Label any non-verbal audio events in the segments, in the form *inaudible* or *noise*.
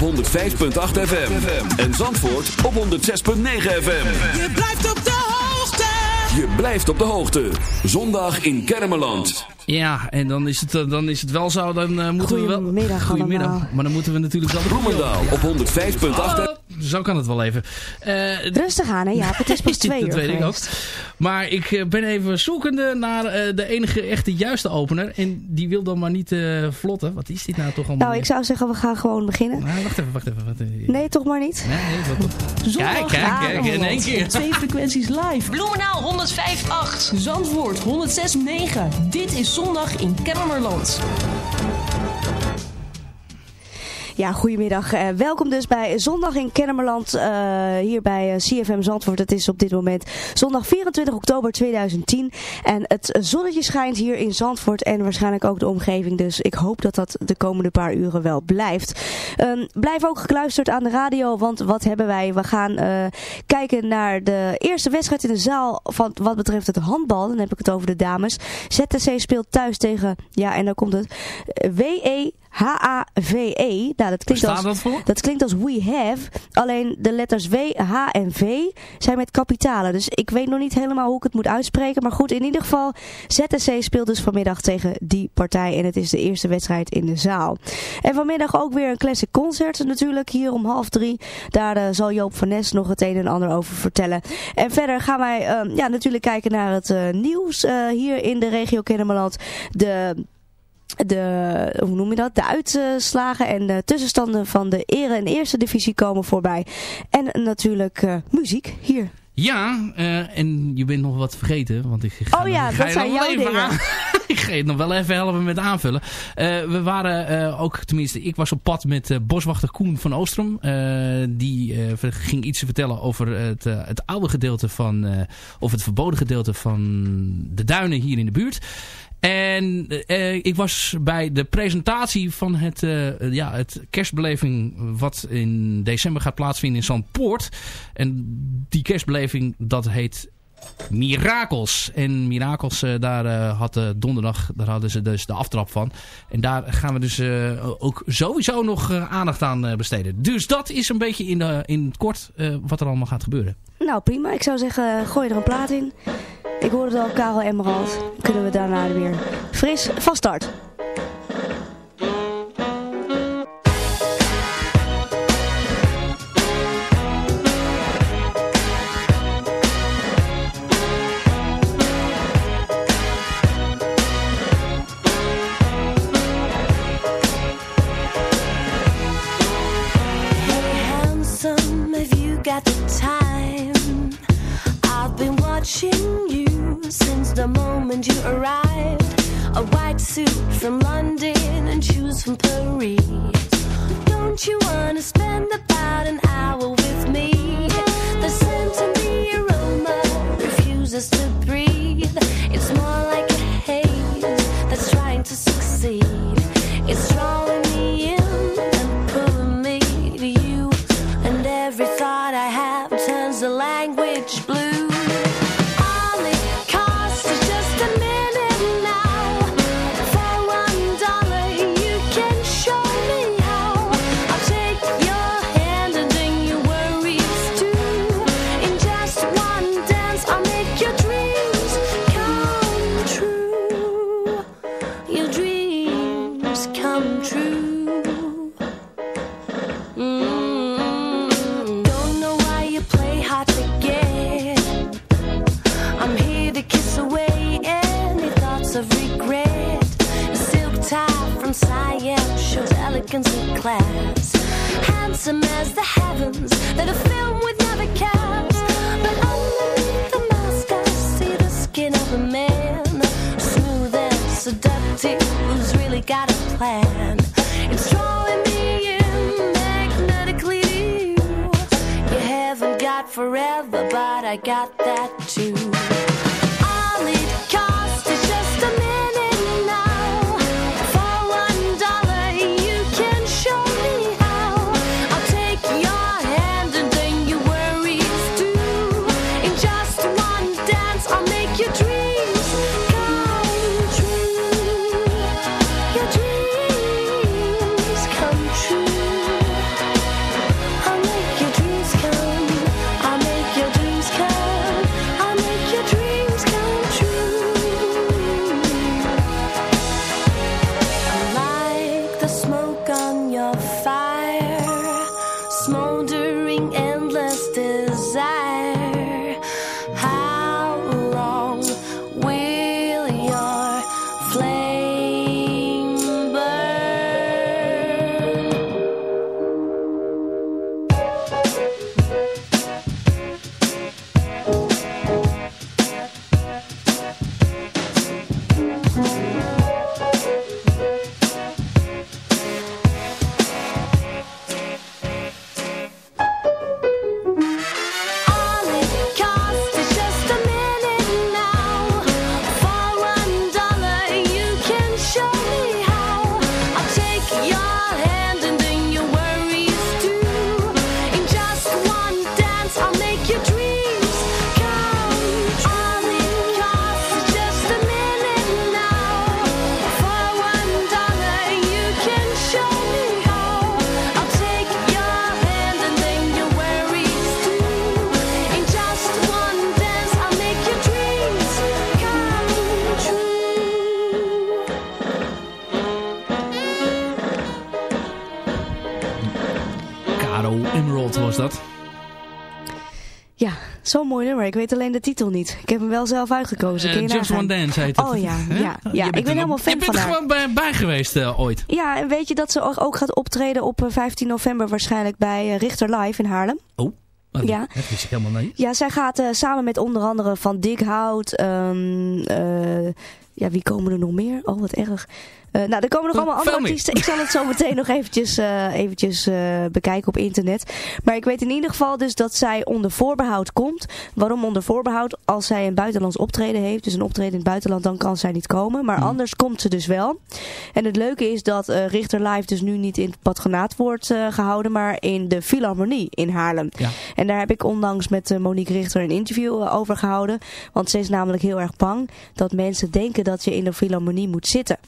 Op 105.8 FM. En Zandvoort op 106.9 FM. Je blijft op de hoogte. Je blijft op de hoogte. Zondag in Kermeland. Ja, en dan is het, eh, dan is het wel zo, dan eh, moeten we wel... Goedemiddag allemaal. Maar dan moeten we natuurlijk wel... Bloemendaal op 105.8 Oh, zo kan het wel even. Eh, Rustig aan hè Jaap, het is pas *laughs* twee dat uur weet ik ook. Maar ik eh, ben even zoekende naar eh, de enige echte juiste opener. En die wil dan maar niet eh, vlotten. Wat is dit nou toch allemaal? Nou, ik zou zeggen we gaan gewoon beginnen. Nou, wacht even, wacht even. Wacht even. Nee, toch maar niet? Nee, nee, wat- Kijk, kijk, kijk, in één keer. Twee frequenties live. Bloemenaal 105.8. Zandvoort 106.9. Dit is zondag in Kennemerland. Ja, goedemiddag. Eh, welkom dus bij Zondag in Kennemerland, eh, hier bij eh, CFM Zandvoort. Het is op dit moment zondag 24 oktober 2010. En het zonnetje schijnt hier in Zandvoort en waarschijnlijk ook de omgeving. Dus ik hoop dat dat de komende paar uren wel blijft. Ehm, blijf ook gekluisterd aan de radio, want wat hebben wij? We gaan kijken naar de eerste wedstrijd in de zaal van wat betreft het handbal. Dan heb ik het over de dames. ZTC speelt thuis tegen, ja en dan komt het, WE H-A-V-E. Nou, dat klinkt als, dat voor? dat klinkt als we have. Alleen de letters W, H en V zijn met kapitalen. Dus ik weet nog niet helemaal hoe ik het moet uitspreken. Maar goed, in ieder geval, ZSC speelt dus vanmiddag tegen die partij. En het is de eerste wedstrijd in de zaal. En vanmiddag ook weer een classic concert natuurlijk hier om half drie. Daar eh, zal Joop van Nes nog het een en ander over vertellen. En verder gaan wij eh, ja, natuurlijk kijken naar het eh, nieuws eh, hier in de regio Kennemerland. De de, hoe noem je dat, de uitslagen en de tussenstanden van de ere en eerste divisie komen voorbij. En natuurlijk eh, muziek hier. Ja, eh, en je bent nog wat vergeten. Want ik ga, Oh ja, ga dat zijn jouw dingen. aan- *laughs* ik ga je nog wel even helpen met aanvullen. Eh, we waren ook, tenminste, ik was op pad met boswachter Koen van Oostrom. Die ging iets vertellen over het, het oude gedeelte van, of het verboden gedeelte van de duinen hier in de buurt. En eh, ik was bij de presentatie van het, eh, ja, het kerstbeleving wat in december gaat plaatsvinden in Zandpoort. En die kerstbeleving dat heet Mirakels. En Mirakels, eh, daar had donderdag, daar hadden ze dus de aftrap van. En daar gaan we dus ook sowieso nog aandacht aan besteden. Dus dat is een beetje in, in het kort wat er allemaal gaat gebeuren. Nou prima, ik zou zeggen gooi er een plaat in. Ik hoorde al, Karel Emerald. Kunnen we daarna weer fris van start. Plan. It's drawing me in magnetically to you. You haven't got forever, but I got that too. Ik weet alleen de titel niet. Ik heb hem wel zelf uitgekozen. Eh, Just? One Dance heet het. Oh ja, ja, ja. ik ben helemaal fan Je bent van er gewoon bij, bij geweest eh, ooit. Ja, en weet je dat ze ook gaat optreden op eh, 15 november waarschijnlijk bij eh, Richter Live in Haarlem? Oh, dat, Ja. dat wist ik helemaal niet. Ja, zij gaat eh, samen met onder andere Van Dikhout, ehm eh, ja, wie komen er nog meer? Oh, wat erg. Eh, nou, er komen nog Oh, allemaal andere artiesten. Ik zal het zo *laughs* meteen nog eventjes, eh, eventjes eh, bekijken op internet. Maar ik weet in ieder geval dus dat zij onder voorbehoud komt. Waarom onder voorbehoud? Als zij een buitenlands optreden heeft, dus een optreden in het buitenland, dan kan zij niet komen. Maar anders komt ze dus wel. En het leuke is dat Richter Live dus nu niet in het patronaat wordt eh, gehouden, maar in de Philharmonie in Haarlem. Ja. En daar heb ik onlangs met Monique Richter een interview over gehouden. Want ze is namelijk heel erg bang dat mensen denken dat je in de Philharmonie moet zitten.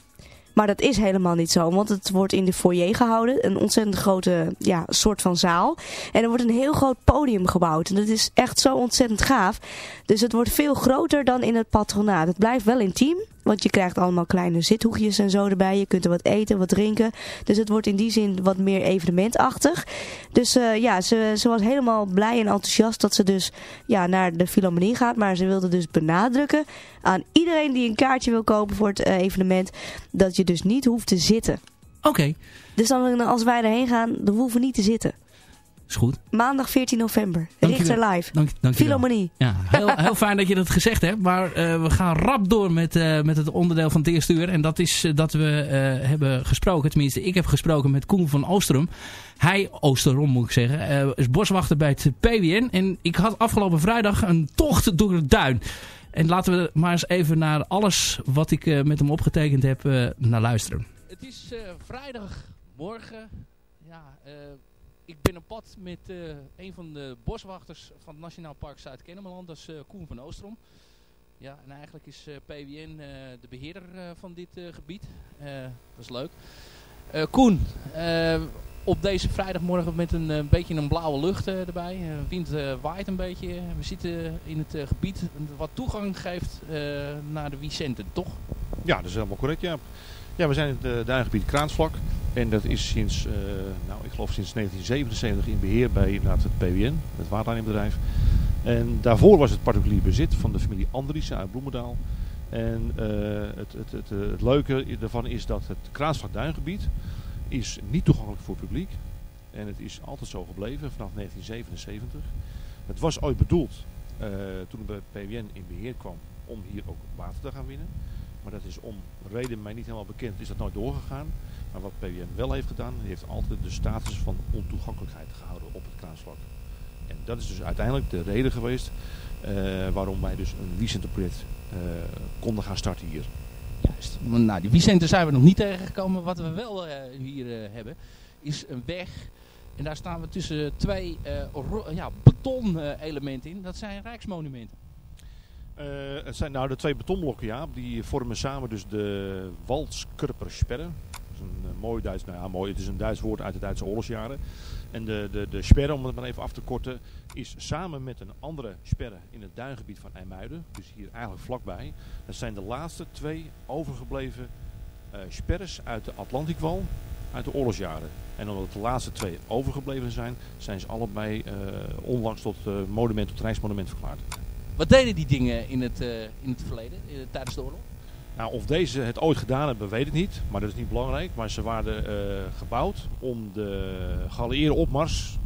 Maar dat is helemaal niet zo, want het wordt in de foyer gehouden. Een ontzettend grote ja, soort van zaal. En er wordt een heel groot podium gebouwd. En dat is echt zo ontzettend gaaf. Dus het wordt veel groter dan in het patronaat. Het blijft wel intiem, want je krijgt allemaal kleine zithoekjes en zo erbij. Je kunt er wat eten, wat drinken. Dus het wordt in die zin wat meer evenementachtig. Dus eh, ja, ze, ze was helemaal blij en enthousiast dat ze dus ja, naar de Philharmonie gaat. Maar ze wilde dus benadrukken aan iedereen die een kaartje wil kopen voor het eh, evenement. Dat je dus niet hoeft te zitten. Oké, Dus dan, als wij erheen gaan, dan hoeven we niet te zitten. Is goed. Maandag 14 november. Richter Live. Dank, dank je wel. Philharmonie. Ja, heel, heel fijn dat je dat gezegd hebt. Maar eh, we gaan rap door met, eh, met het onderdeel van het eerste uur. En dat is eh, dat we eh, hebben gesproken. Tenminste, ik heb gesproken met Koen van Oosterom. Hij, Oosterom moet ik zeggen, eh, is boswachter bij het PWN. En ik had afgelopen vrijdag een tocht door het duin. En laten we maar eens even naar alles wat ik eh, met hem opgetekend heb eh, naar luisteren. Het is eh, vrijdagmorgen. Ja, eh, ik ben op pad met eh, een van de boswachters van het Nationaal Park Zuid-Kennemerland. Dat is eh, Koen van Oostrom. Ja, en eigenlijk is eh, PWN de beheerder eh, van dit gebied. Dat is leuk. Koen, op deze vrijdagmorgen met een beetje een blauwe lucht erbij. Eh, wind waait een beetje. We zitten in het gebied wat toegang geeft naar de Vicenten, toch? Ja, dat is helemaal correct, ja. Ja, we zijn in het uh, duingebied Kraansvlak. En dat is sinds, uh, nou, ik geloof sinds 1977 in beheer bij inderdaad het PWN, het waterleidingbedrijf. En daarvoor was het particulier bezit van de familie Andriessen uit Bloemendaal. En uh, het, het, het, het, leuke daarvan is dat het Kraansvlak duingebied is niet toegankelijk voor publiek. En het is altijd zo gebleven vanaf 1977. Het was ooit bedoeld, toen het bij PWN in beheer kwam, om hier ook water te gaan winnen. Maar dat is om reden mij niet helemaal bekend, is dat nooit doorgegaan. Maar wat PWN wel heeft gedaan, heeft altijd de status van ontoegankelijkheid gehouden op het kraansvlak. En dat is dus uiteindelijk de reden geweest uh, waarom wij dus een Vicente-project uh, konden gaan starten hier. Juist. Nou, die Vicente zijn we nog niet tegengekomen. Wat we wel uh, hier hebben, is een weg. En daar staan we tussen twee ja, beton-elementen in. Dat zijn rijksmonumenten. Uh, het zijn nou de twee betonblokken, ja. Die vormen samen dus de Waldskurpersperre. Dat is een uh, mooi Duits, nou ja, mooi. Het is een Duits woord uit de Duitse oorlogsjaren. En de, de, de sperre, om het maar even af te korten, is samen met een andere sperre in het duingebied van IJmuiden, dus hier eigenlijk vlakbij. Dat zijn de laatste twee overgebleven uh, sperres uit de Atlantikwal uit de oorlogsjaren. En omdat de laatste twee overgebleven zijn, zijn ze allebei eh, onlangs tot eh, monument, tot reismonument verklaard. Wat deden die dingen in het, eh, in het verleden, tijdens de oorlog? Nou, of deze het ooit gedaan hebben, weet ik niet. Maar dat is niet belangrijk. Maar ze waren eh, gebouwd om de geallieerde opmars,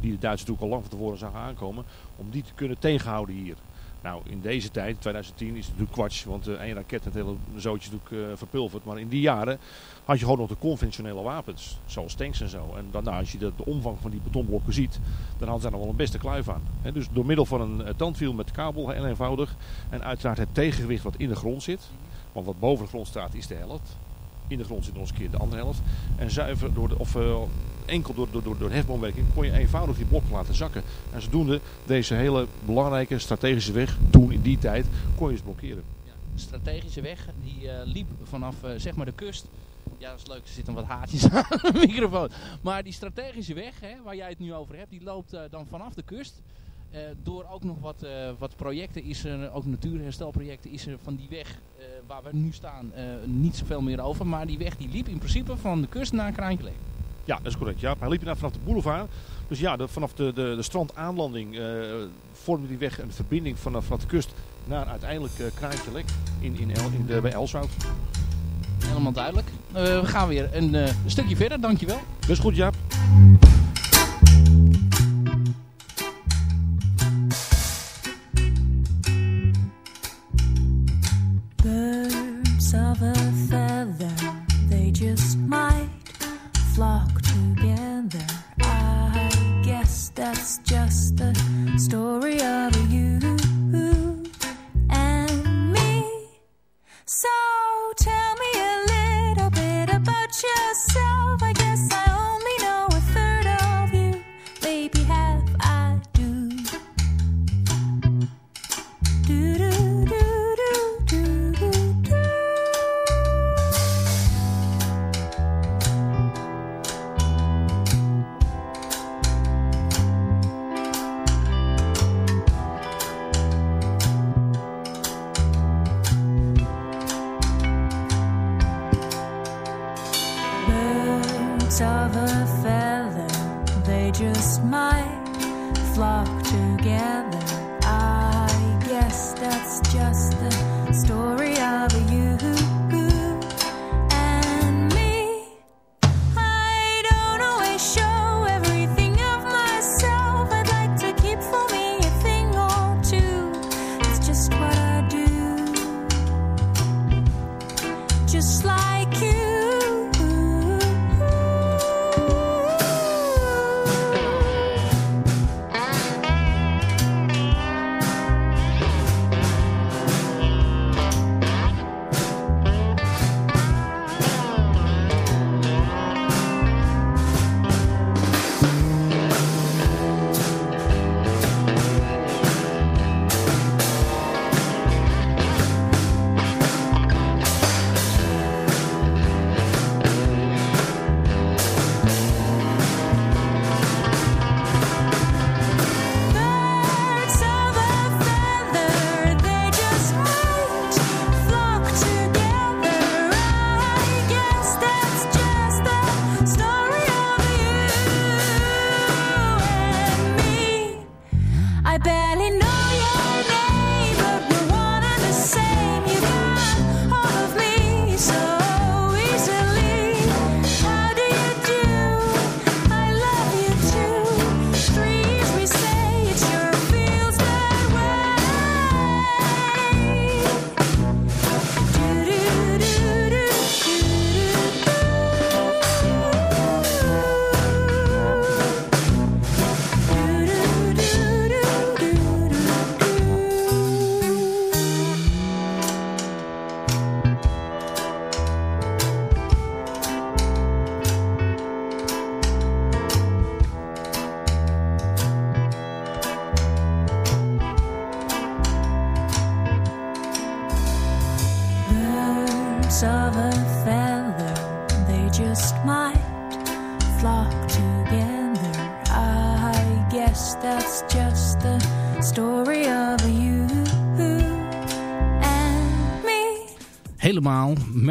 die de Duitsers natuurlijk al lang van tevoren zagen aankomen, om die te kunnen tegenhouden hier. Nou, in deze tijd, 2010, is het natuurlijk kwats, want eh, één raket het hele zootje natuurlijk eh, verpulverd. Maar in die jaren had je gewoon nog de conventionele wapens, zoals tanks en zo. En dan, nou, als je de, de omvang van die betonblokken ziet, dan hadden ze daar nog wel een beste kluif aan. Dus door middel van een eh, tandwiel met kabel, heel eenvoudig. En uiteraard het tegengewicht wat in de grond zit. Want wat boven de grond staat is de helft. In de grond zit nog een keer de andere helft. En zuiver door de, of eh, enkel door, door, door, door hefboomwerking kon je eenvoudig die blokken laten zakken. En zodoende deze hele belangrijke strategische weg, toen in die tijd, kon je eens blokkeren. De strategische weg, die eh, liep vanaf eh, zeg maar de kust. Ja, dat is leuk, er zitten wat haartjes *laughs* aan de microfoon. Maar die strategische weg, hè, waar jij het nu over hebt, die loopt dan vanaf de kust. Eh, door ook nog wat, eh, wat projecten is er, ook natuurherstelprojecten, is er van die weg eh, waar we nu staan niet zoveel meer over. Maar die weg die liep in principe van de kust naar Kraantje Ja, dat is correct. Ja. Hij liep inderdaad vanaf de boulevard. Dus ja, de- vanaf de, de, de strandaanlanding vormde die weg een verbinding vanaf, vanaf de kust naar uiteindelijk eh Kraantje Lek in, in, El, in de, bij Elswoud. Helemaal duidelijk. We gaan weer een stukje verder, dankjewel. Dat is goed, Jaap.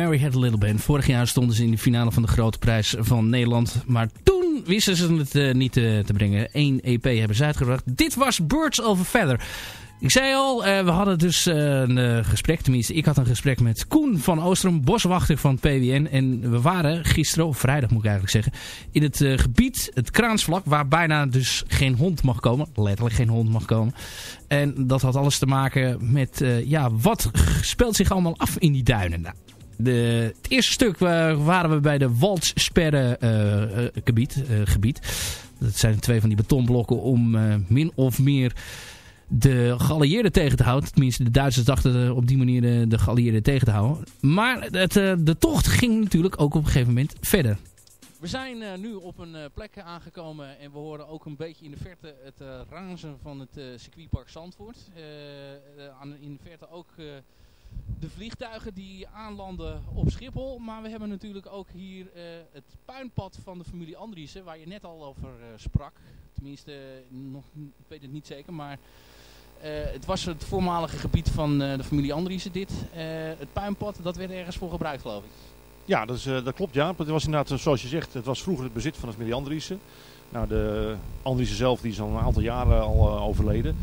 Mary Had a Little Band. Vorig jaar stonden ze in de finale van de Grote Prijs van Nederland. Maar toen wisten ze het niet uh, te brengen. Eén EP hebben ze uitgebracht. Dit was Birds of a Feather. Ik zei al, uh, we hadden dus een gesprek, tenminste ik had een gesprek met Koen van Oostrom, boswachter van PWN. En we waren gisteren, of vrijdag moet ik eigenlijk zeggen, in het gebied, het kraansvlak, waar bijna dus geen hond mag komen. Letterlijk geen hond mag komen. En dat had alles te maken met, ja, wat speelt zich allemaal af in die duinen? Nou, de, het eerste stuk waren we bij de Waldsperre uh, gebied, gebied. Dat zijn twee van die betonblokken om min of meer de geallieerden tegen te houden. Tenminste, de Duitsers dachten op die manier de, de geallieerden tegen te houden. Maar het, de tocht ging natuurlijk ook op een gegeven moment verder. We zijn nu op een plek aangekomen en we horen ook een beetje in de verte het ranzen van het circuitpark Zandvoort. in de verte ook de vliegtuigen die aanlanden op Schiphol. Maar we hebben natuurlijk ook hier het puinpad van de familie Andriessen, waar je net al over sprak. Tenminste, nog, ik weet het niet zeker, maar... het was het voormalige gebied van de familie Andriessen dit. het puinpad, dat werd ergens voor gebruikt geloof ik. Ja, dat, is, dat klopt ja. Het was inderdaad, zoals je zegt, het was vroeger het bezit van de familie Andriessen. Nou, de Andriessen zelf die is al een aantal jaren al overleden.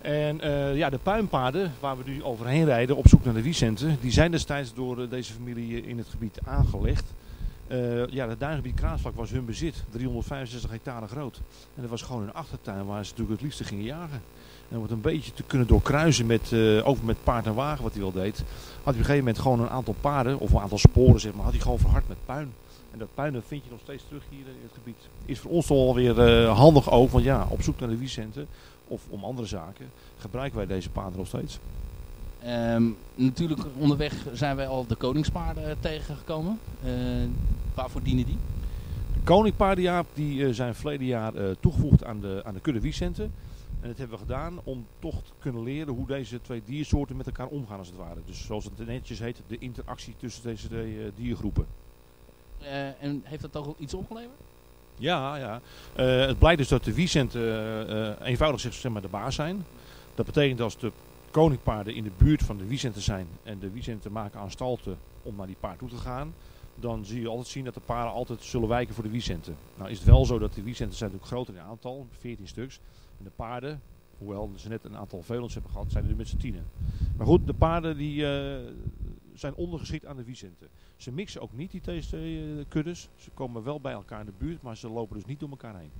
En uh, ja, de puinpaden waar we nu overheen rijden op zoek naar de wiecenten, die zijn destijds door deze familie in het gebied aangelegd. ja, het duingebied Kraasvlak was hun bezit, 365 hectare groot. En dat was gewoon hun achtertuin waar ze natuurlijk het liefste gingen jagen. En om het een beetje te kunnen doorkruisen met, uh, over met paard en wagen wat hij wel deed, had hij op een gegeven moment gewoon een aantal paarden, of een aantal sporen zeg maar, had hij gewoon verhard met puin. En dat puin dat vind je nog steeds terug hier in het gebied. Is voor ons toch alweer uh, handig ook, want ja, op zoek naar de wiecenten of om andere zaken gebruiken wij deze paarden nog steeds. Um, natuurlijk onderweg zijn wij al de koningspaarden tegengekomen. Uh, waarvoor dienen die? De koningpaarden ja, die zijn verleden jaar toegevoegd aan de, aan de kudde. En dat hebben we gedaan om toch te kunnen leren hoe deze twee diersoorten met elkaar omgaan als het ware. Dus zoals het netjes heet, de interactie tussen deze twee diergroepen. En heeft dat toch iets opgeleverd? Ja, ja. Uh, het blijkt dus dat de wiecenten eenvoudig zeg maar de baas zijn. Dat betekent als de koninkpaarden in de buurt van de wiecenten zijn en de wiecenten maken aanstalten om naar die paard toe te gaan, dan zie je altijd zien dat de paarden altijd zullen wijken voor de wiecenten. Nou is het wel zo dat de wiecenten zijn natuurlijk groter in aantal, 14 stuks. En de paarden, hoewel ze net een aantal velens hebben gehad, zijn er nu met z'n tienen. Maar goed, de paarden die, zijn ondergeschikt aan de wiecenten. Ze mixen ook niet, die uh, kuddes. Ze komen wel bij elkaar in de buurt, maar ze lopen dus niet door elkaar heen.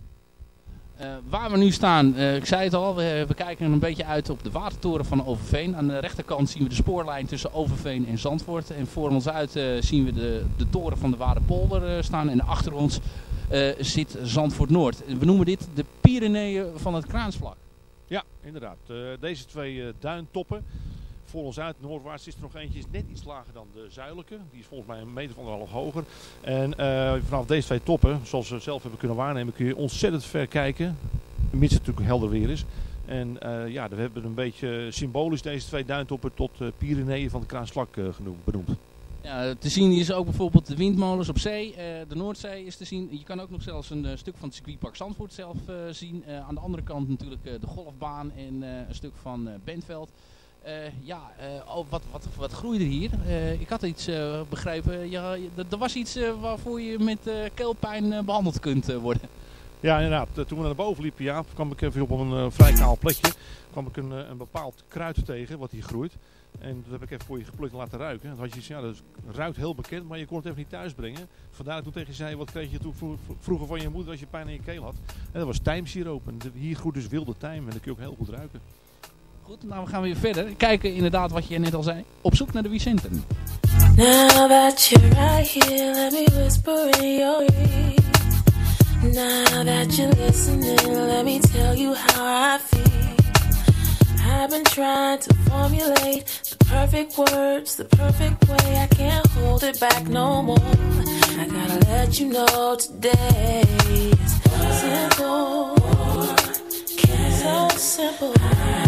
Uh, waar we nu staan, uh, ik zei het al, we, we, kijken een beetje uit op de watertoren van Overveen. Aan de rechterkant zien we de spoorlijn tussen Overveen en Zandvoort. En voor ons uit uh, zien we de, de toren van de Waardepolder staan. En achter ons zit Zandvoort Noord. We noemen dit de Pyreneeën van het Kraansvlak. Ja, inderdaad. deze twee duintoppen. Voor ons uit, noordwaarts is er nog eentje, net iets lager dan de zuidelijke. Die is volgens mij een meter of anderhalf hoger. En uh, vanaf deze twee toppen, zoals we zelf hebben kunnen waarnemen, kun je ontzettend ver kijken. Mits het natuurlijk helder weer is. En uh, ja, we hebben een beetje symbolisch deze twee duintoppen tot uh, Pyreneeën van de Kraanslak genoemd, benoemd. Ja, te zien is ook bijvoorbeeld de windmolens op zee. de Noordzee is te zien. Je kan ook nog zelfs een stuk van het circuitpark Zandvoort zelf zien. aan de andere kant natuurlijk de golfbaan en een stuk van Bentveld. Uh, ja, uh, oh, wat, wat, wat groeide er hier? Uh, ik had iets begrepen. Er was iets waarvoor je met keelpijn behandeld kunt worden. Ja, inderdaad. toen we naar boven liepen, ja, kwam ik even op een vrij kaal plekje. kwam ik een, een bepaald kruid tegen wat hier groeit. En dat heb ik even voor je geplukt en laten ruiken. Dan had je ja, dat ruikt heel bekend, maar je kon het even niet thuis brengen. Vandaar dat toen tegen je zei, wat kreeg je toen vroeger van je moeder als je pijn in je keel had? En dat was tijmsiroop. En hier groeit dus wilde tijm en dat kun je ook heel goed ruiken. Goed, nou we gaan weer verder. Kijken inderdaad wat je net al zei. Op zoek naar de Vicenten. Now that you're right here, let me whisper in your ear. Now that you're listening, let me tell you how I feel. I've been trying to formulate the perfect words, the perfect way. I can't hold it back no more. I gotta let you know today is simple. So simple. I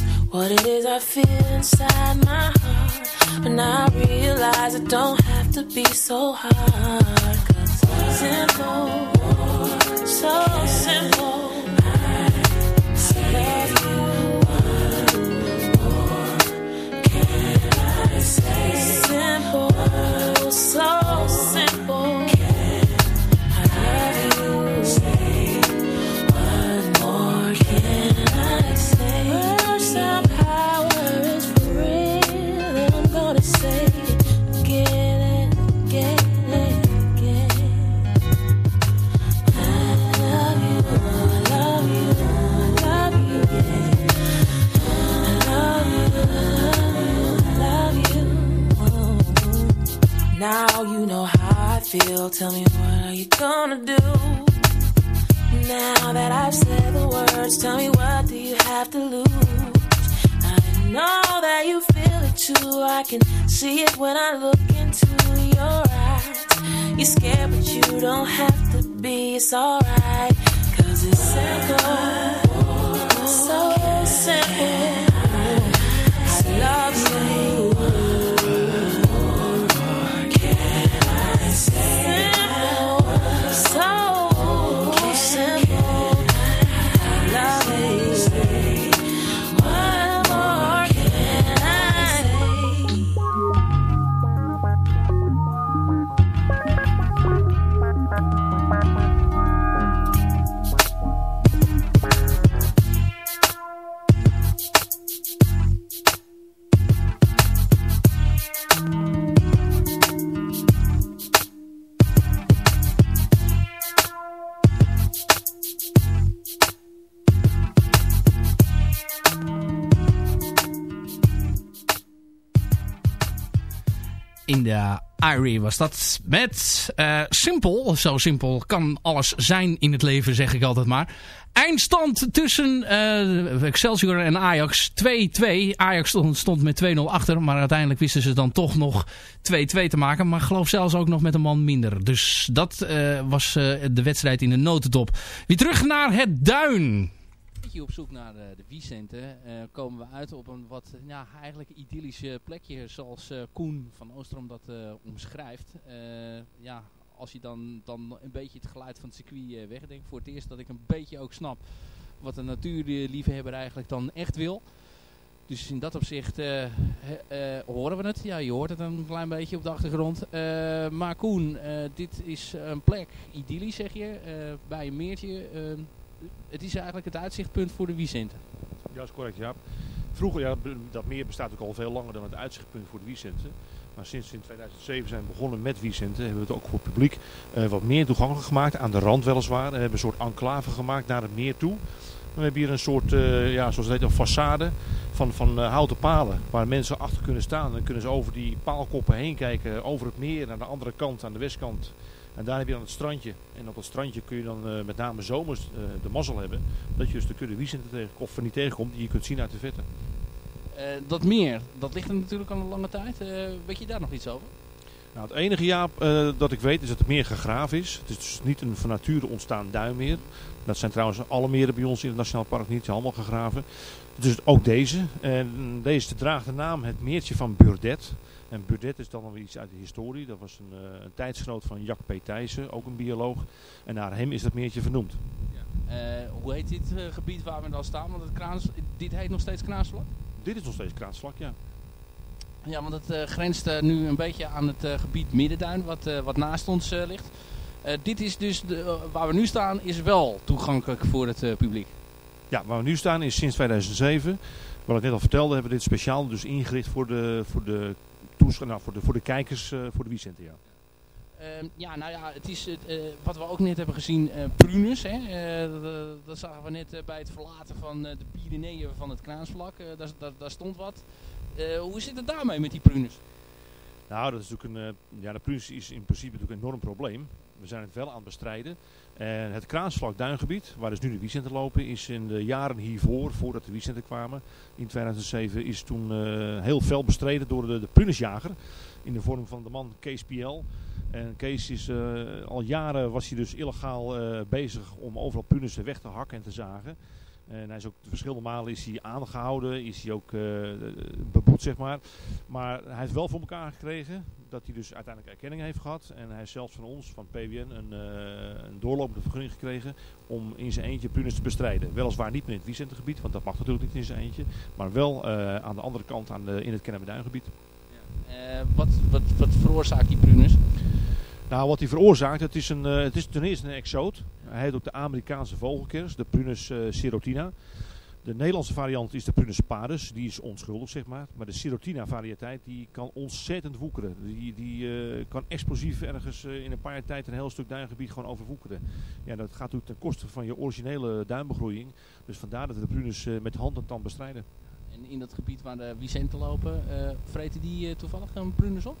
what it is I feel inside my heart. But I realize it don't have to be so hard. Cause simple, so simple. I love you. Can I say simple, so Now you know how I feel. Tell me what are you gonna do? Now that I've said the words, tell me what do you have to lose? I know that you feel it too. I can see it when I look into your eyes. You're scared, but you don't have to be. It's alright, cause it's simple. So simple. I love you. De Irie was dat met eh, simpel. Zo simpel kan alles zijn in het leven, zeg ik altijd maar. Eindstand tussen eh, Excelsior en Ajax 2-2. Ajax stond, stond met 2-0 achter. Maar uiteindelijk wisten ze dan toch nog 2-2 te maken. Maar geloof zelfs ook nog met een man minder. Dus dat was de wedstrijd in de notendop. Weer terug naar het Duin. Op zoek naar eh, de Vicente eh, komen we uit op een wat ja, eigenlijk idyllische plekje zoals eh, Koen van Oostrom dat eh, omschrijft. Eh, ja, als je dan, dan een beetje het geluid van het circuit eh, wegdenkt. Voor het eerst dat ik een beetje ook snap wat een natuurliefhebber eigenlijk dan echt wil. Dus in dat opzicht eh, eh, horen we het. Ja, je hoort het een klein beetje op de achtergrond. Eh, maar Koen, eh, dit is een plek, idyllisch zeg je, eh, bij een meertje. Eh, het is eigenlijk het uitzichtpunt voor de Vicente. Ja, is correct, ja. Vroeger, ja, dat meer bestaat ook al veel langer dan het uitzichtpunt voor de Wiecenten. Maar sinds in 2007 zijn begonnen met Wiecenten, hebben we het ook voor het publiek eh, wat meer toegankelijk gemaakt. Aan de rand weliswaar. En we hebben een soort enclave gemaakt naar het meer toe. We hebben hier een soort, eh, ja, zoals het een façade van, van eh, houten palen. Waar mensen achter kunnen staan. Dan kunnen ze over die paalkoppen heen kijken. Over het meer naar de andere kant, aan de westkant. En daar heb je dan het strandje. En op dat strandje kun je dan eh, met name zomers eh, de mazzel hebben. Dat je dus de kudde tegenkomt, niet tegenkomt, die je kunt zien uit de vette. Eh, dat meer, dat ligt er natuurlijk al een lange tijd. Weet je daar nog iets over? Nou, het enige Jaap eh, dat ik weet is dat het meer gegraven is. Het is dus niet een van nature ontstaan duinmeer. Dat zijn trouwens alle meren bij ons in het Nationaal Park niet. Allemaal gegraven. Dus ook deze. En deze draagt de naam het meertje van Burdett. En Burdett is dan weer iets uit de historie. Dat was een, eh, een tijdsgenoot van Jack P. Thijssen, ook een bioloog. En naar hem is dat meertje vernoemd. Eh, hoe heet dit eh, gebied waar we dan staan? Want het Kraans, dit heet nog steeds Kraasvlak? Dit is nog steeds Kraansvlak, ja. Ja, want het grenst nu een beetje aan het gebied Middenduin, wat, wat naast ons ligt. Dit is dus, de, waar we nu staan, is wel toegankelijk voor het publiek. Ja, waar we nu staan is sinds 2007. Wat ik net al vertelde, hebben we dit speciaal dus ingericht voor de, voor de, toesch- nou, voor de, voor de kijkers, eh, voor de Wiecenten, ja. Ehm, ja, nou ja, het is eh, wat we ook net hebben gezien, eh Prunus. Hè? Dat, zagen we net bij het verlaten van de Pyreneeën van het Kraansvlak. Daar, daar, daar stond wat. Hoe zit het daarmee met die Prunus? Nou, dat is natuurlijk een, ja, de prunus is in principe natuurlijk een enorm probleem. We zijn het wel aan het bestrijden. En het Kraansvlak duingebied, waar dus nu de Wiecenten lopen, is in de jaren hiervoor, voordat de Wiecenten kwamen, in 2007, is toen eh, heel fel bestreden door de, de prunusjager. In de vorm van de man Kees Piel. En Kees is eh, al jaren was hij dus illegaal eh, bezig om overal punissen weg te hakken en te zagen. En hij is ook verschillende malen is hij aangehouden, is hij ook beboet zeg maar. Maar hij heeft wel voor elkaar gekregen dat hij dus uiteindelijk erkenning heeft gehad. En hij heeft zelfs van ons, van PWN, een, eh, een doorlopende vergunning gekregen om in zijn eentje punis te bestrijden. Weliswaar niet meer in het Wiesentengebied, want dat mag natuurlijk niet in zijn eentje. Maar wel eh, aan de andere kant aan de, in het Kennemerduingebied. Eh, wat, wat, wat veroorzaakt die prunus? Nou, wat hij veroorzaakt, het is, een, het is ten eerste een exoot. Hij heet ook de Amerikaanse vogelkers, de Prunus serotina. De Nederlandse variant is de Prunus parus, die is onschuldig zeg maar. Maar de serotina variëteit die kan ontzettend woekeren. Die, die eh, kan explosief ergens eh, in een paar jaar tijd een heel stuk duingebied gewoon overwoekeren. Ja, dat gaat natuurlijk ten koste van je originele duinbegroeiing. Dus vandaar dat we de Prunus eh, met hand en tand bestrijden. En in dat gebied waar de Vicenten lopen, vreten die toevallig een prunus op?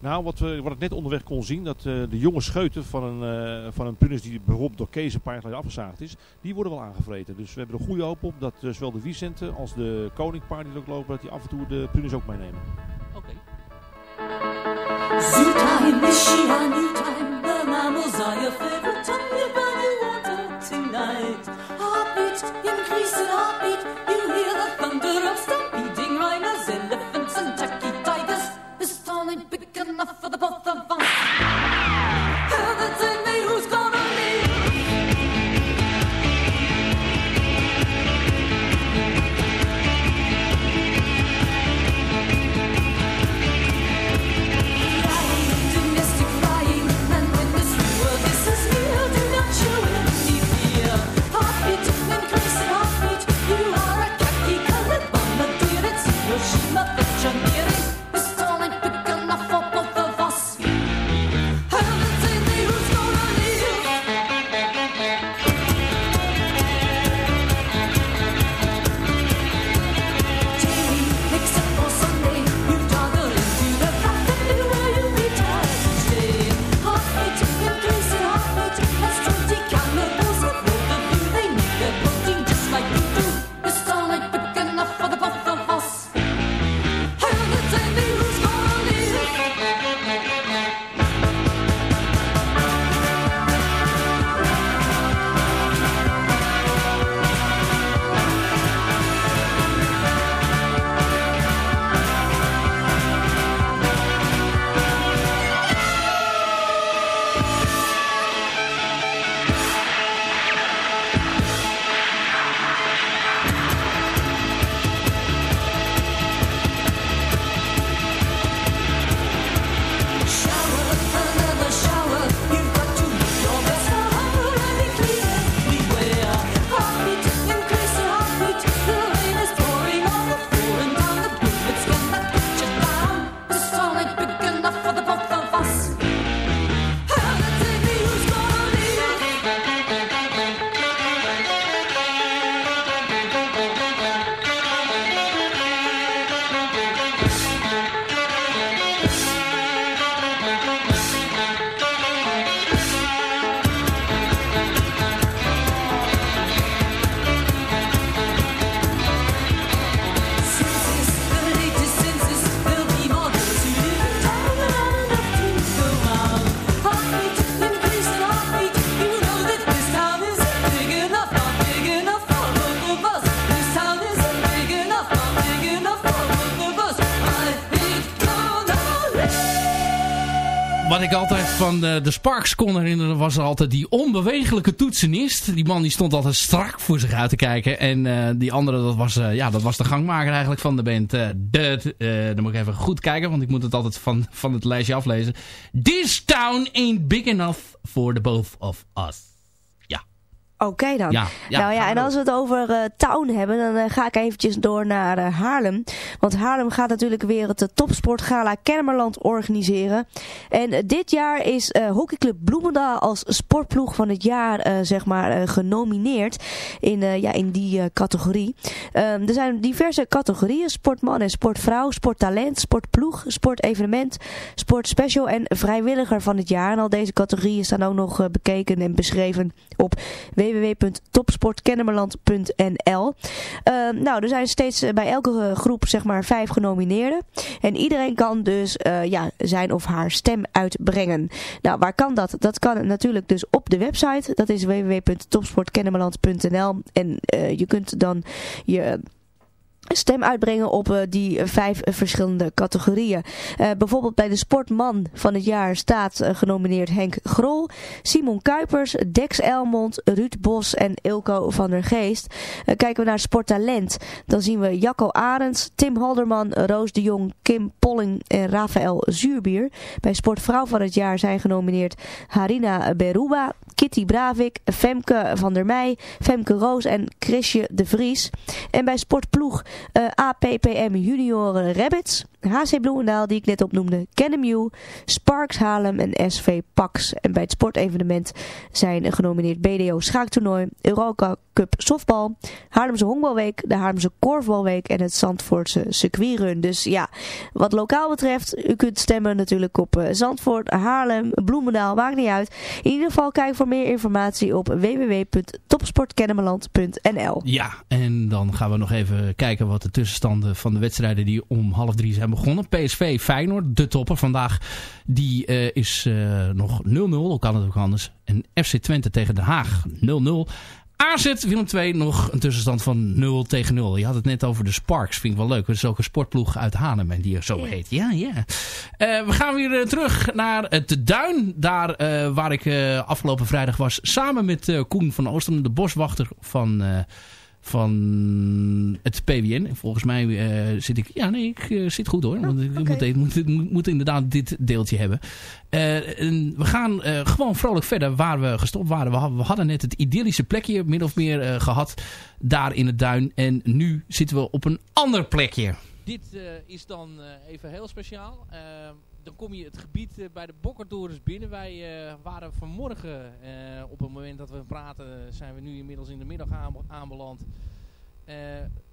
Nou, wat, we, wat ik net onderweg kon zien, dat eh, de jonge scheuten van een, eh, van een punis die bijvoorbeeld door Kees een paar jaar geleden afgezaagd is, die worden wel aangevreten. Dus we hebben er goede hoop op dat eh, zowel de Vicenten als de Koninkpaar die er ook lopen, dat die af en toe de punis ook meenemen. Heartbeat. You hear the thunder of stampeding rhinos, elephants, and enough for the both of us. Van de, de Sparks kon herinneren was er altijd die onbewegelijke toetsenist. Die man die stond altijd strak voor zich uit te kijken. En eh, die andere, dat was, eh, ja, dat was de gangmaker eigenlijk van de band. eh, dan moet ik even goed kijken, want ik moet het altijd van, van het lijstje aflezen. This town ain't big enough for the both of us. Oké dan. Ja, ja, nou ja, en als we het over eh, town hebben, dan eh, ga ik eventjes door naar eh, Haarlem. Want Haarlem gaat natuurlijk weer het topsportgala Kennemerland organiseren. En dit jaar is hockeyclub Bloemendaal als sportploeg van het jaar zeg maar genomineerd in, ja, in die categorie. Ehm, er zijn diverse categorieën, sportman en sportvrouw, sporttalent, sportploeg, sportevenement, sportspecial en vrijwilliger van het jaar. En al deze categorieën staan ook nog bekeken en beschreven op www.topsportkennemerland.nl. Uh, nou, er zijn steeds uh, bij elke uh, groep zeg maar vijf genomineerden. En iedereen kan dus ja, zijn of haar stem uitbrengen. Nou, waar kan dat? Dat kan natuurlijk dus op de website. Dat is www.topsportkennemerland.nl En je kunt dan je stem uitbrengen op uh, die uh, vijf uh, verschillende categorieën. bijvoorbeeld bij de sportman van het jaar staat genomineerd Henk Grol, Simon Kuipers, Dex Elmond, Ruud Bos en Ilko van der Geest. kijken we naar sporttalent, dan zien we Jacco Arends, Tim Halderman, Roos de Jong, Kim Polling en Rafael Zuurbier. Bij sportvrouw van het jaar zijn genomineerd Harina Beruba, Kitty Bravik, Femke van der Meij, Femke Roos en Chrisje de Vries. En bij sportploeg uh, APPM Junioren Rabbits, HC Bloemendaal die ik net opnoemde, Canem Sparks Haarlem en SV Pax. En bij het sportevenement zijn genomineerd BDO Schaaktoernooi, Europa Cup Softbal, Haarlemse Honkbalweek, de Haarlemse Korfbalweek en het Zandvoortse Circuitrun. Dus ja, wat lokaal betreft, u kunt stemmen natuurlijk op uh, Zandvoort, Haarlem, Bloemendaal, maakt niet uit. In ieder geval kijk voor meer informatie op www.topsportkennemerland.nl Ja, en dan gaan we nog even kijken wat de tussenstanden van de wedstrijden die om half drie zijn begonnen. PSV Feyenoord, de topper vandaag, die uh, is uh, nog 0-0, hoe kan het ook anders. En FC Twente tegen Den Haag 0-0. AZ Willem 2 nog een tussenstand van 0 tegen 0. Je had het net over de Sparks, vind ik wel leuk. Dat is ook een sportploeg uit Hanem en die zo heet. Ja, ja. Uh, we gaan weer uh, terug naar het Duin. Daar uh, waar ik afgelopen vrijdag was. Samen met Koen van Oosteren, de boswachter van van het PWN. Volgens mij uh, zit ik... Ja, nee, ik uh, zit goed hoor. Want ik okay. moet, moet, moet, inderdaad dit deeltje hebben. Uh, we gaan gewoon vrolijk verder waar we gestopt waren. We, we hadden net het idyllische plekje min of meer gehad. Daar in het duin. En nu zitten we op een ander plekje. Dit is dan even heel speciaal dan kom je het gebied uh, bij de Bokkerdorens binnen. Wij uh, waren vanmorgen, uh, op het moment dat we praten, zijn we nu inmiddels in de middag aanbeland.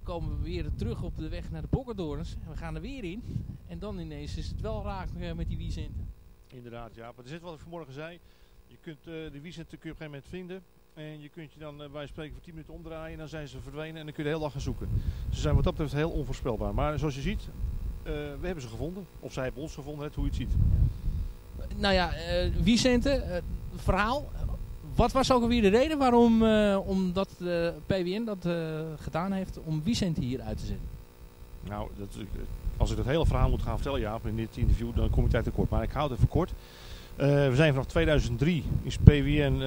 komen we weer terug op de weg naar de Bokkerdorens. We gaan er weer in. En dan ineens is het wel raak met die wiesenten. Inderdaad, ja. Maar er zit wat ik vanmorgen zei. Je kunt de wiesenten kun op een gegeven moment vinden. En je kunt je dan bij spreken voor 10 minuten omdraaien en dan zijn ze verdwenen en dan kun je de hele dag gaan zoeken. Ze zijn wat dat betreft heel onvoorspelbaar. Maar zoals je ziet, we hebben ze gevonden. Of zij hebben ons gevonden, het, hoe je het ziet. Nou ja, uh, Vicente, uh, verhaal. Wat was ook alweer de reden waarom omdat de PWN dat gedaan heeft om Vicente hier uit te zetten? Nou, dat, als ik dat hele verhaal moet gaan vertellen, ja, in dit interview, dan kom ik tijd tekort. Maar ik hou het even kort. we zijn vanaf 2003 is PWN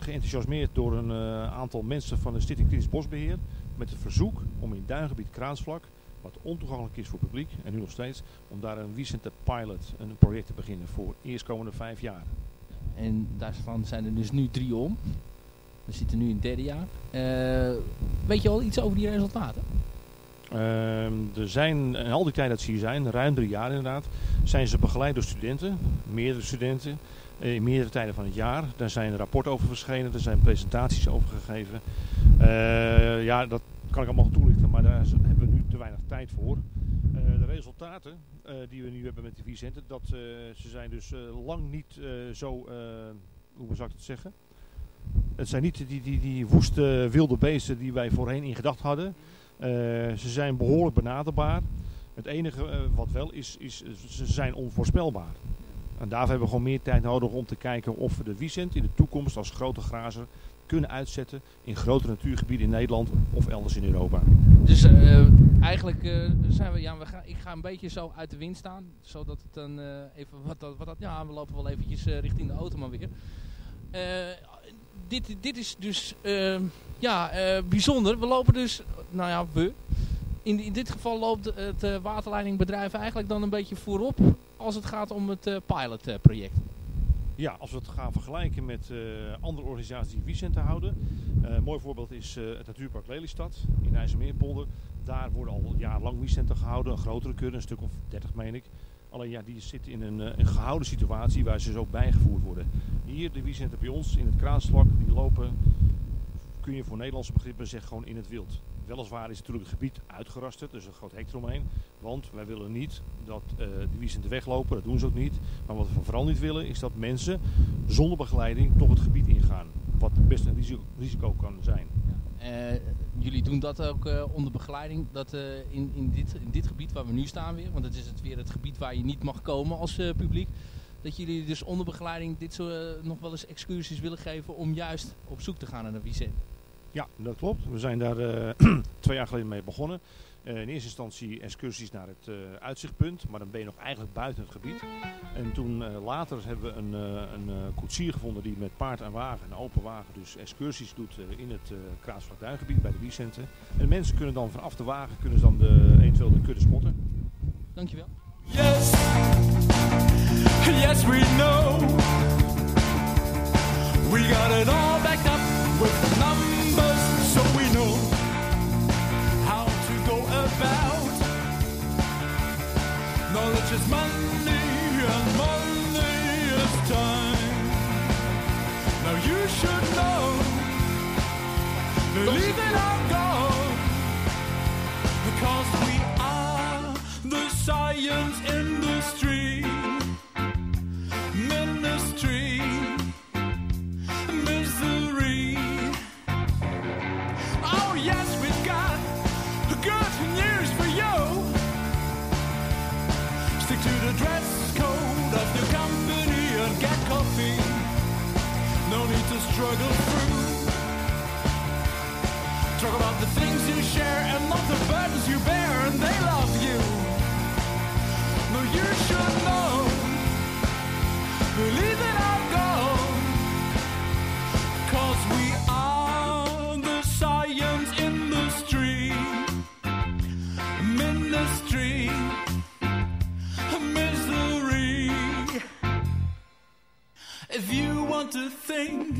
geenthousiasmeerd door een aantal mensen van de Stichting Klinisch Bosbeheer. Met het verzoek om in duingebied Kraansvlak wat ontoegankelijk is voor het publiek, en nu nog steeds, om daar een Wiesente Pilot, een project te beginnen voor eerstkomende vijf jaar. En daarvan zijn er dus nu drie om. We zitten nu in het derde jaar. Uh, weet je al iets over die resultaten? Uh, er zijn, al die tijd dat ze hier zijn, ruim drie jaar inderdaad, zijn ze begeleid door studenten, meerdere studenten, in meerdere tijden van het jaar. Daar zijn rapporten over verschenen, er zijn presentaties over gegeven. Uh, ja, dat kan ik allemaal toelichten, maar daar hebben we weinig tijd voor. Uh, de resultaten uh, die we nu hebben met de Vicente, dat uh, ze zijn dus lang niet zo, hoe zou ik het zeggen? Het zijn niet die, die, die woeste wilde beesten die wij voorheen in gedacht hadden. ze zijn behoorlijk benaderbaar. Het enige wat wel is, is, ze zijn onvoorspelbaar. En daarvoor hebben we gewoon meer tijd nodig om te kijken of we de Vicent in de toekomst als grote grazer kunnen uitzetten in grote natuurgebieden in Nederland of elders in Europa. Dus uh, eigenlijk uh, zijn we, ja, we gaan, ik ga een beetje zo uit de wind staan, zodat het dan uh, even, wat wat dat, ja, we lopen wel eventjes richting de auto maar weer. dit, dit is dus, ja, bijzonder. We lopen dus, nou ja, we. In, in dit geval loopt het waterleidingbedrijf eigenlijk dan een beetje voorop als het gaat om het pilotproject. Ja, als we het gaan vergelijken met uh, andere organisaties die Vicente houden. Uh, een mooi voorbeeld is uh, het Natuurpark Lelystad in IJsselmeerpolder. Daar worden al jarenlang Vicente gehouden, een grotere kudde, een stuk of 30 meen ik. Alleen ja, die zitten in een, een gehouden situatie waar ze dus ook bijgevoerd worden. Hier, de Vicente bij ons in het kraansvlak, die lopen, kun je voor Nederlandse begrippen zeggen, gewoon in het wild. Weliswaar is natuurlijk het gebied uitgerasterd, dus een groot hek eromheen. Want wij willen niet dat uh, de wiesenten weglopen, dat doen ze ook niet. Maar wat we vooral niet willen is dat mensen zonder begeleiding toch het gebied ingaan. wat best een risico, kan zijn. Eh, jullie doen dat ook eh, onder begeleiding dat, in, in, dit, in dit gebied waar we nu staan weer. Want het is het weer het gebied waar je niet mag komen als publiek. Dat jullie dus onder begeleiding dit soort nog wel eens excursies willen geven om juist op zoek te gaan naar de Vicent. Ja, dat klopt. We zijn daar eh, *clears throat* twee jaar geleden mee begonnen. Eh, in eerste instantie excursies naar het eh, uitzichtpunt, maar dan ben je nog eigenlijk buiten het gebied. En toen eh, later hebben we een, eh, een eh, koetsier gevonden die met paard en wagen, een open wagen, dus excursies doet in het uh, Kraasvlakduingebied bij de Wiecenten. En mensen kunnen dan vanaf de wagen kunnen ze dan de, eventueel de kudde spotten. Dankjewel. Yes, yes, we know. We got it all backed up with numbers, about. Knowledge is money, and money is time. Now you should know, believe in our God, because we are the science struggle through talk about the things you share and not the burdens you bear and they love you no, you should know. Believe in our goal. Cause we are the science industry. Ministry. Misery. If you want to think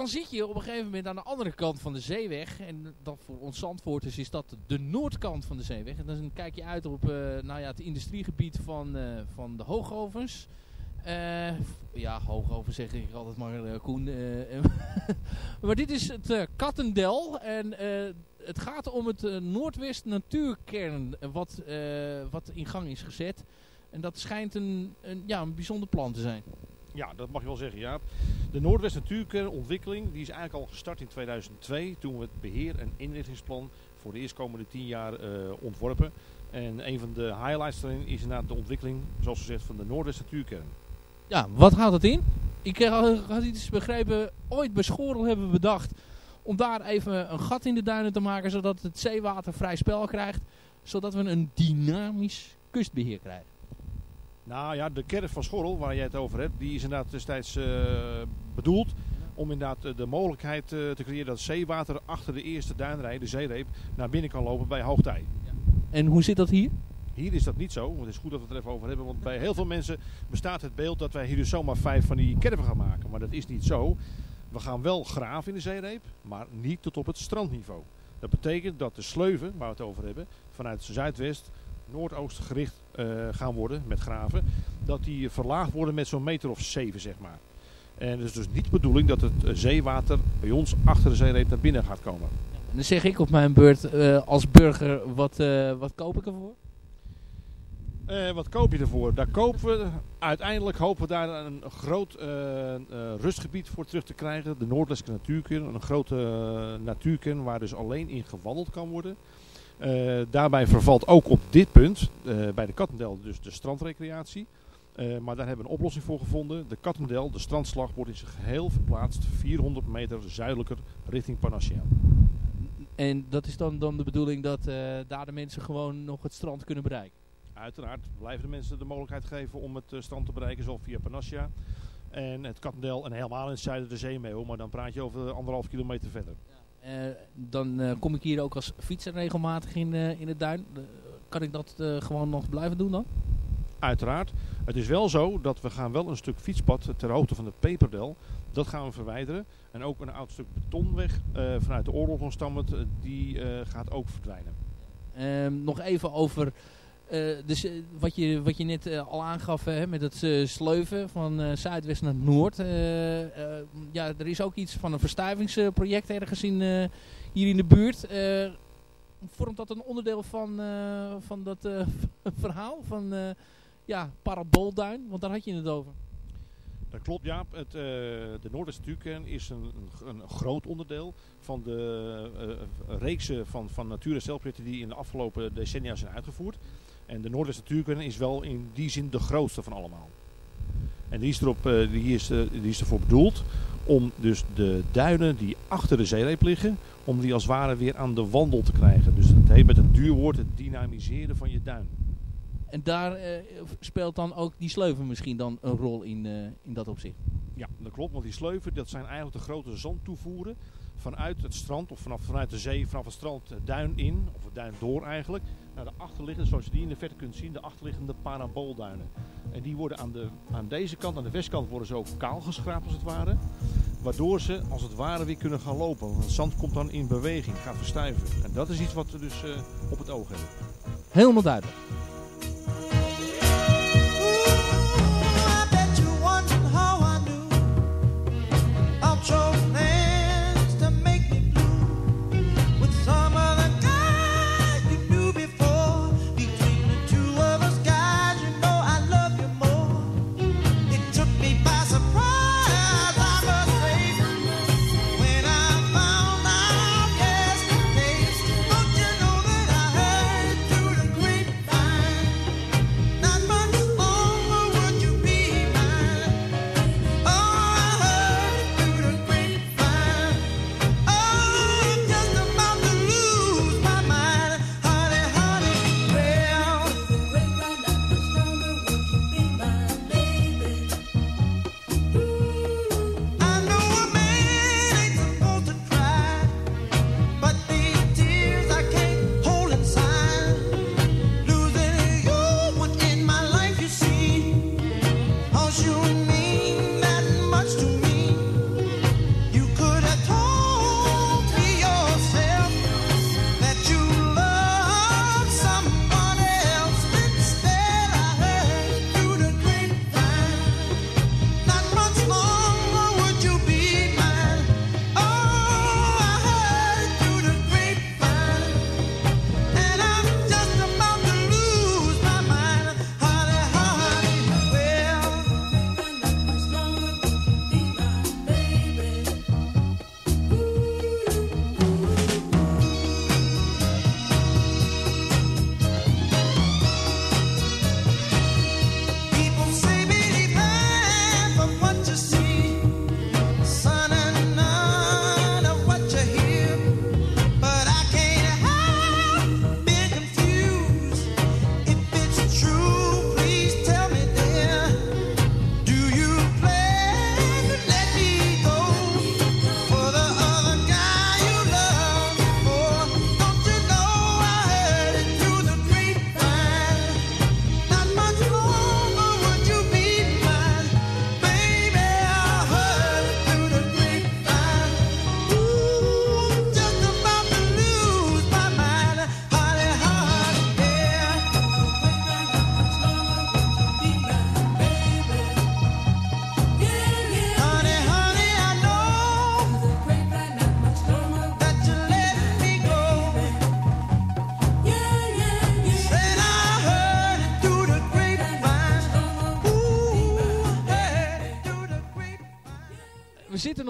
Dan zit je op een gegeven moment aan de andere kant van de zeeweg. En dat voor ons Zandvoorters is dat de noordkant van de zeeweg. En dan kijk je uit op eh, nou ja, het industriegebied van, eh, van de hoogovens. Eh, ja, hoogovens zeg ik altijd maar, Koen. *laughs* maar dit is het Kattendel. En het gaat om het Noordwest Natuurkern wat, wat in gang is gezet. En dat schijnt een, een, ja, een bijzonder plan te zijn. Ja, dat mag je wel zeggen, Jaap. De Noordwest Natuurkernontwikkeling die is eigenlijk al gestart in 2002. Toen we het beheer- en inrichtingsplan voor de eerstkomende tien jaar eh, ontworpen. En een van de highlights daarin is inderdaad de ontwikkeling, zoals gezegd, van de Noordwest Natuurkern. Ja, wat houdt het in? Ik eh, had iets begrepen, ooit bij Schorel hebben we bedacht om daar even een gat in de duinen te maken, zodat het zeewater vrij spel krijgt, zodat we een dynamisch kustbeheer krijgen. Nou ja, de kerk van Schorrel, waar jij het over hebt, die is inderdaad destijds eh, bedoeld om inderdaad eh, de mogelijkheid eh, te creëren dat zeewater achter de eerste duinrij, de zeereep, naar binnen kan lopen bij hoogtij. En hoe zit dat hier? Hier is dat niet zo, want het is goed dat we het er even over hebben. Want bij heel veel mensen bestaat het beeld dat wij hier dus zomaar vijf van die kerven gaan maken. Maar dat is niet zo. We gaan wel graven in de zeereep, maar niet tot op het strandniveau. Dat betekent dat de sleuven, waar we het over hebben, vanuit zuidwest, noordoost gericht eh, gaan worden met graven. Dat die verlaagd worden met zo'n meter of zeven, zeg maar. En het is dus niet de bedoeling dat het eh, zeewater bij ons achter de zeereep naar binnen gaat komen. En dan zeg ik op mijn beurt eh, als burger, wat, wat koop ik ervoor? Wat koop je ervoor? Daar kopen we, uiteindelijk hopen we daar een groot rustgebied voor terug te krijgen. De Noordelijke Natuurkern. Een grote natuurkern waar dus alleen in gewandeld kan worden. Uh, daarbij vervalt ook op dit punt, uh, bij de Kattendel, dus de strandrecreatie. Uh, maar daar hebben we een oplossing voor gevonden. De Kattendel, de strandslag, wordt in zijn geheel verplaatst 400 meter zuidelijker richting Panassia. En dat is dan, dan de bedoeling dat daar de mensen gewoon nog het strand kunnen bereiken? Uiteraard blijven de mensen de mogelijkheid geven om het eh, strand te bereiken, zowel via Panassia en het Katendel en helemaal in het zuiden de Zeemeeuw. Maar dan praat je over anderhalf kilometer verder. Eh, dan eh, kom ik hier ook als fietser regelmatig in, eh, in het duin. Eh, kan ik dat eh, gewoon nog blijven doen dan? Uiteraard. Het is wel zo dat we gaan wel een stuk fietspad ter hoogte van de Peperdel. Dat gaan we verwijderen. En ook een oud stuk betonweg eh, vanuit de oorlog ontstammend, eh, die eh, gaat ook verdwijnen. Ehm, nog even over eh, dus, eh, wat, je, wat je net eh, al aangaf met het sleuven van zuidwest naar noord. Ja, er is ook iets van een verstuivingsproject ergens in, hier in de buurt. Vormt dat een onderdeel van, van dat *laughs* verhaal van ja, Paraboolduin? Want daar had je het over. Dat klopt Jaap. Het, de Noorderstuurkern is een, een, groot onderdeel van de reeksen van, van natuur- en stelprojecten die in de afgelopen decennia zijn uitgevoerd. En de Noorderse Natuurkern is wel in die zin de grootste van allemaal. En die is, erop, eh, die is, eh, die is ervoor bedoeld om dus de duinen die achter de zeereep liggen, om die als het ware weer aan de wandel te krijgen. Dus het heet met een duur woord het dynamiseren van je duin. En daar eh, speelt dan ook die sleuven misschien dan een rol in, in dat opzicht. Ja, dat klopt. Want die sleuven, dat zijn eigenlijk de grote zandtoevoeren vanuit het strand of vanaf, vanuit de zee, vanaf het strand duin in, of het duin door eigenlijk, de achterliggende, zoals je die in de verte kunt zien, de achterliggende paraboolduinen. En die worden aan, de, aan deze kant, aan de westkant, worden ook kaal geschraapt als het ware. Waardoor ze als het ware weer kunnen gaan lopen. Want het zand komt dan in beweging, gaat verstuiven. En dat is iets wat we dus eh, op het oog hebben. Helemaal duidelijk.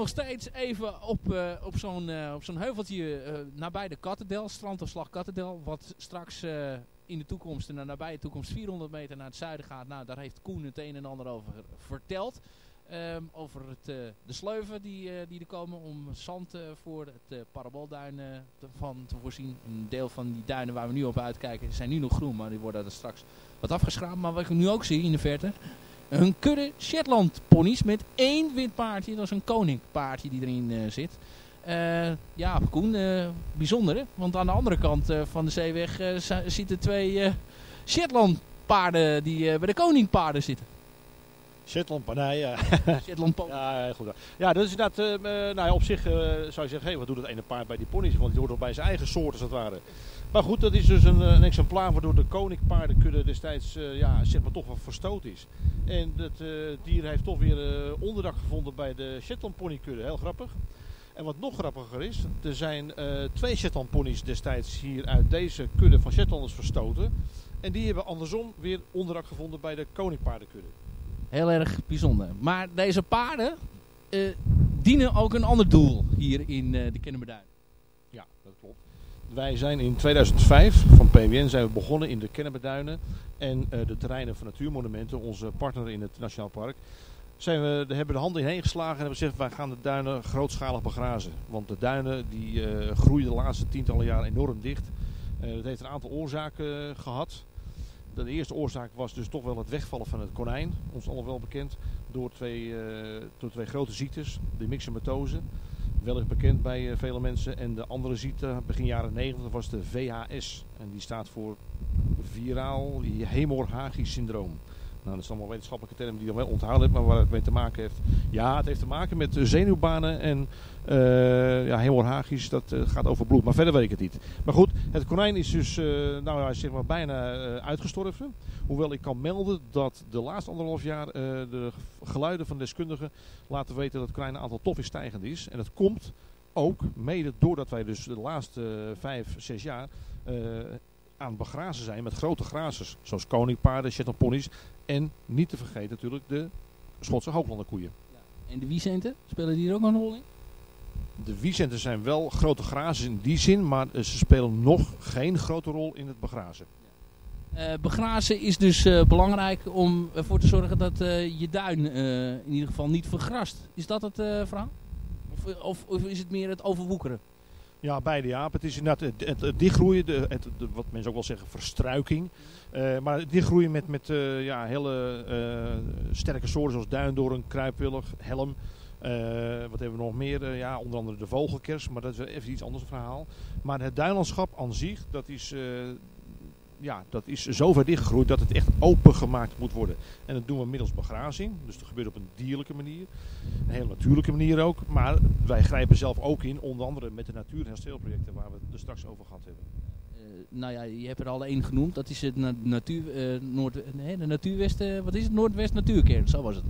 Nog steeds even op, eh, op zo'n eh, op zo'n heuveltje eh, nabij de Kattendel, strandafslag Kattendel. Wat straks in de toekomst, in de nabije toekomst, 400 meter naar het zuiden gaat. Nou, daar heeft Koen het een en ander over verteld. Ehm, over het, de sleuven die, die er komen om zand voor het uh, paraboolduin te, van te voorzien. Een deel van die duinen waar we nu op uitkijken zijn nu nog groen, maar die worden er straks wat afgeschraapt. Maar wat ik nu ook zie in de verte, een kudde Shetland ponies met één wit paardje. Dat is een koninkpaardje die erin eh, zit. Eh, ja, Koen, eh, bijzonder hè? Want aan de andere kant van de zeeweg zi- zitten twee Shetland paarden die bij de koningpaarden zitten. Shetland, nee, ja. *laughs* Shetland pony. Ja, goed. Ja, dat is inderdaad, nou ja, op zich zou je zeggen, hé, wat doet het ene paard bij die ponies? Want die hoort toch bij zijn eigen soort als het ware. Maar goed, dat is dus een, eh, een exemplaar waardoor de koninkpaardenkudde destijds, eh, ja, zeg maar toch wel verstoot is. En dat eh, dier heeft toch weer eh, onderdak gevonden bij de Shetland ponykudde. Heel grappig. En wat nog grappiger is, er zijn twee Shetland destijds hier uit deze kudde van Shetlanders verstoten. En die hebben andersom weer onderdak gevonden bij de koninkpaardenkudde. Heel erg bijzonder. Maar deze paarden dienen ook een ander doel hier in de Kennemerduin. Wij zijn in 2005 van PWN zijn we begonnen in de Kennemerduinen en eh, de terreinen van Natuurmonumenten, onze partner in het Nationaal Park. Zijn we, hebben de handen inheen geslagen en hebben gezegd wij gaan de duinen grootschalig begrazen. Want de duinen die eh, groeien de laatste tientallen jaren enorm dicht. Eh, dat heeft een aantal oorzaken eh, gehad. De eerste oorzaak was dus toch wel het wegvallen van het konijn, ons allemaal wel bekend, door twee, eh, door twee grote ziektes, de myxomatose wellicht bekend bij eh, vele mensen. En de andere ziekte, begin jaren 90, was de VHS. En die staat voor viraal hemorrhagisch syndroom. Nou, dat is allemaal wetenschappelijke termen die je wel onthouden hebt, maar waar het mee te maken heeft. Ja, het heeft te maken met eh, zenuwbanen en eh, ja, hemorrhagisch, dat eh, gaat over bloed. Maar verder weet ik het niet. Maar goed, het konijn is dus eh, nou, ja, zeg maar bijna uitgestorven. Hoewel ik kan melden dat de laatste anderhalf jaar de geluiden van deskundigen laten weten dat het konijnenaantal toch weer stijgend is. En dat komt ook mede doordat wij dus de laatste vijf, zes jaar aan begrazen zijn met grote grazers. Zoals koningpaarden, Shetland ponies en niet te vergeten natuurlijk de Schotse hooglanderkoeien. En de wiesenten, spelen die er ook een rol in? De wiesenten zijn wel grote grazers in die zin, maar eh, ze spelen nog geen grote rol in het begrazen. Eh, begrazen is dus eh, belangrijk om ervoor te zorgen dat je duin in ieder geval niet vergrast. Is dat het verhaal? Of, of, of is het meer het overwoekeren? Ja, beide ja. Het is inderdaad het, het, het dichtgroeien, de, het, de- wat mensen ook wel zeggen verstruiking. Maar het dichtgroeien met, met ja, hele sterke soorten zoals duindoorn, kruipwillig, helm. Eh, wat hebben we nog meer? Eh, ja, onder andere de vogelkers, maar dat is even iets anders verhaal. Maar het duinlandschap aan zich, dat is, eh, ja, dat is zo ver dichtgegroeid dat het echt opengemaakt moet worden. En dat doen we middels begrazing. Dus dat gebeurt op een dierlijke manier. Een hele natuurlijke manier ook. Maar wij grijpen zelf ook in, onder andere met de natuurherstelprojecten waar we het er straks over gehad hebben. Eh, nou ja, je hebt er al één genoemd. Dat is het na- natuur, eh, Noord, nee, de Natuurwest, eh, wat is het? Noordwest Natuurkern, zo was het.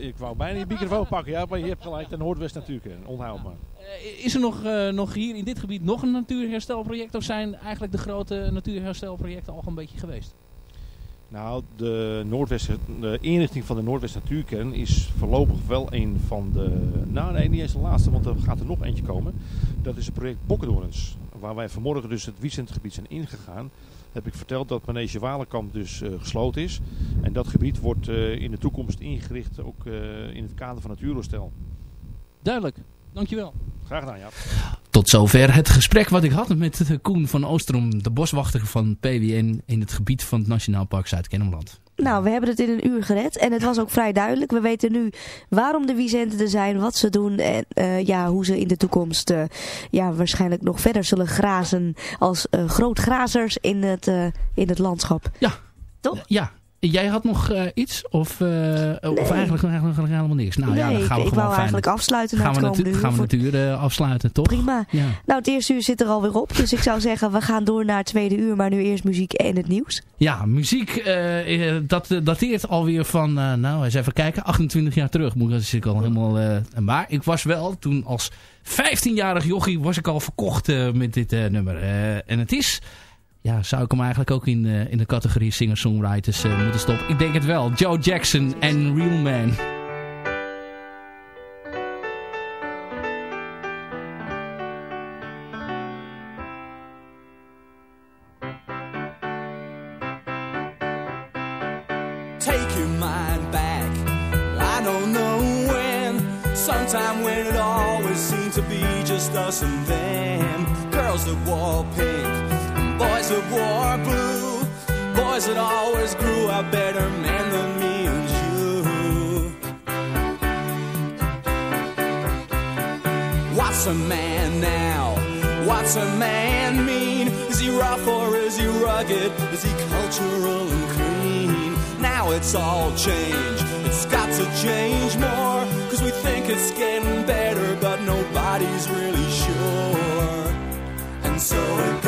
Ik wou bijna je microfoon pakken, ja, maar je hebt gelijk de Noordwest Natuurkern. Onthoud maar. Eh, is er nog, eh, nog hier in dit gebied nog een natuurherstelproject? Of zijn eigenlijk de grote natuurherstelprojecten al een beetje geweest? Nou, de, Noordwest, de inrichting van de Noordwest Natuurkern is voorlopig wel een van de... Nou nee, niet eens de laatste, want er gaat er nog eentje komen. Dat is het project Bokkendorens. Waar wij vanmorgen dus het Wiesentgebied zijn ingegaan. Heb ik verteld dat Manege Walenkamp dus eh, gesloten is. En dat gebied wordt eh, in de toekomst ingericht ook eh, in het kader van het Eurostel. Duidelijk, dankjewel. Graag gedaan, ja. Tot zover het gesprek wat ik had met Koen van Oostrom, de boswachter van PWN in het gebied van het Nationaal Park Zuid-Kennemerland. Nou, we hebben het in een uur gered en het was ook vrij duidelijk. We weten nu waarom de Wiesenten er zijn, wat ze doen en eh, ja, hoe ze in de toekomst eh, ja, waarschijnlijk nog verder zullen grazen als eh, grootgrazers in het, in het landschap. Ja. Toch? Ja. Jij had nog eh, iets? Of, eh, of eigenlijk, eigenlijk helemaal niks? Nou ja, nee, dan gaan we ik, ik gewoon wou fijn- eigenlijk afsluiten gaan het we, natu- uur. gaan we natuurlijk eh, afsluiten, toch? Prima. Ja. Nou, het eerste uur zit er alweer op, dus ik zou zeggen we gaan door naar het tweede uur, maar nu eerst muziek en het nieuws. Ja, muziek, dat dateert alweer van, nou eens even kijken, 28 jaar terug. Moet ik dat ik al helemaal, maar ik was wel, toen als 15-jarig jochie was ik al verkocht met dit nummer. En het is, ja, zou ik hem eigenlijk ook in, eh, in de categorie singer-songwriters eh, moeten stoppen? Ik denk het wel. Joe Jackson en Real Man. Back. I don't know Sometime when it always seemed to be just us and them. Girls that wore What's a man now? What's a man mean? Is he rough or is he rugged? Is he cultural and clean? Now it's all changed. It's got to change more. Cause we think it's getting better, but nobody's really sure. And so it